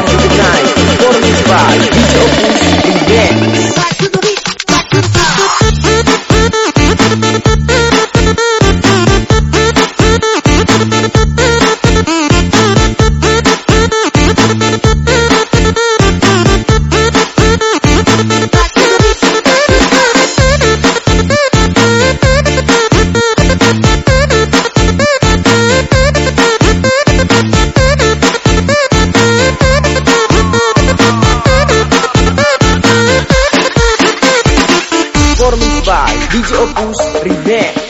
rock you die DJ Opus Remix.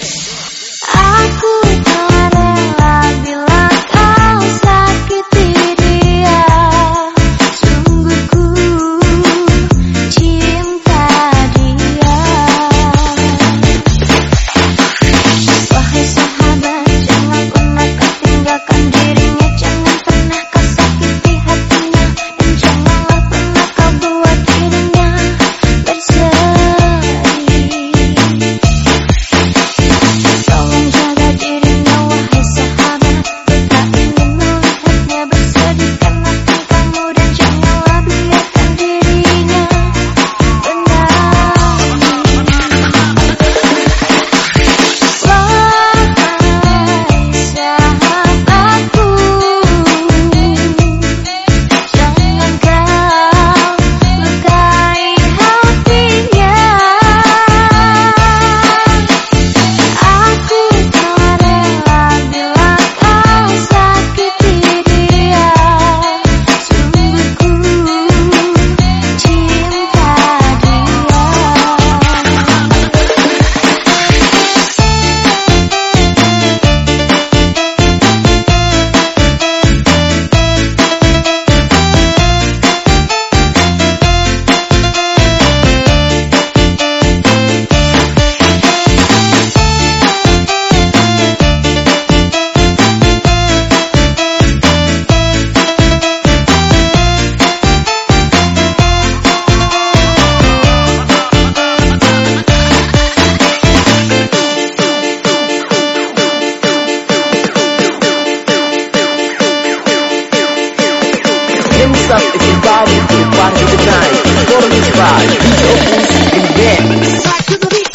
back to the time. Follow me by DJ Opus in the mix.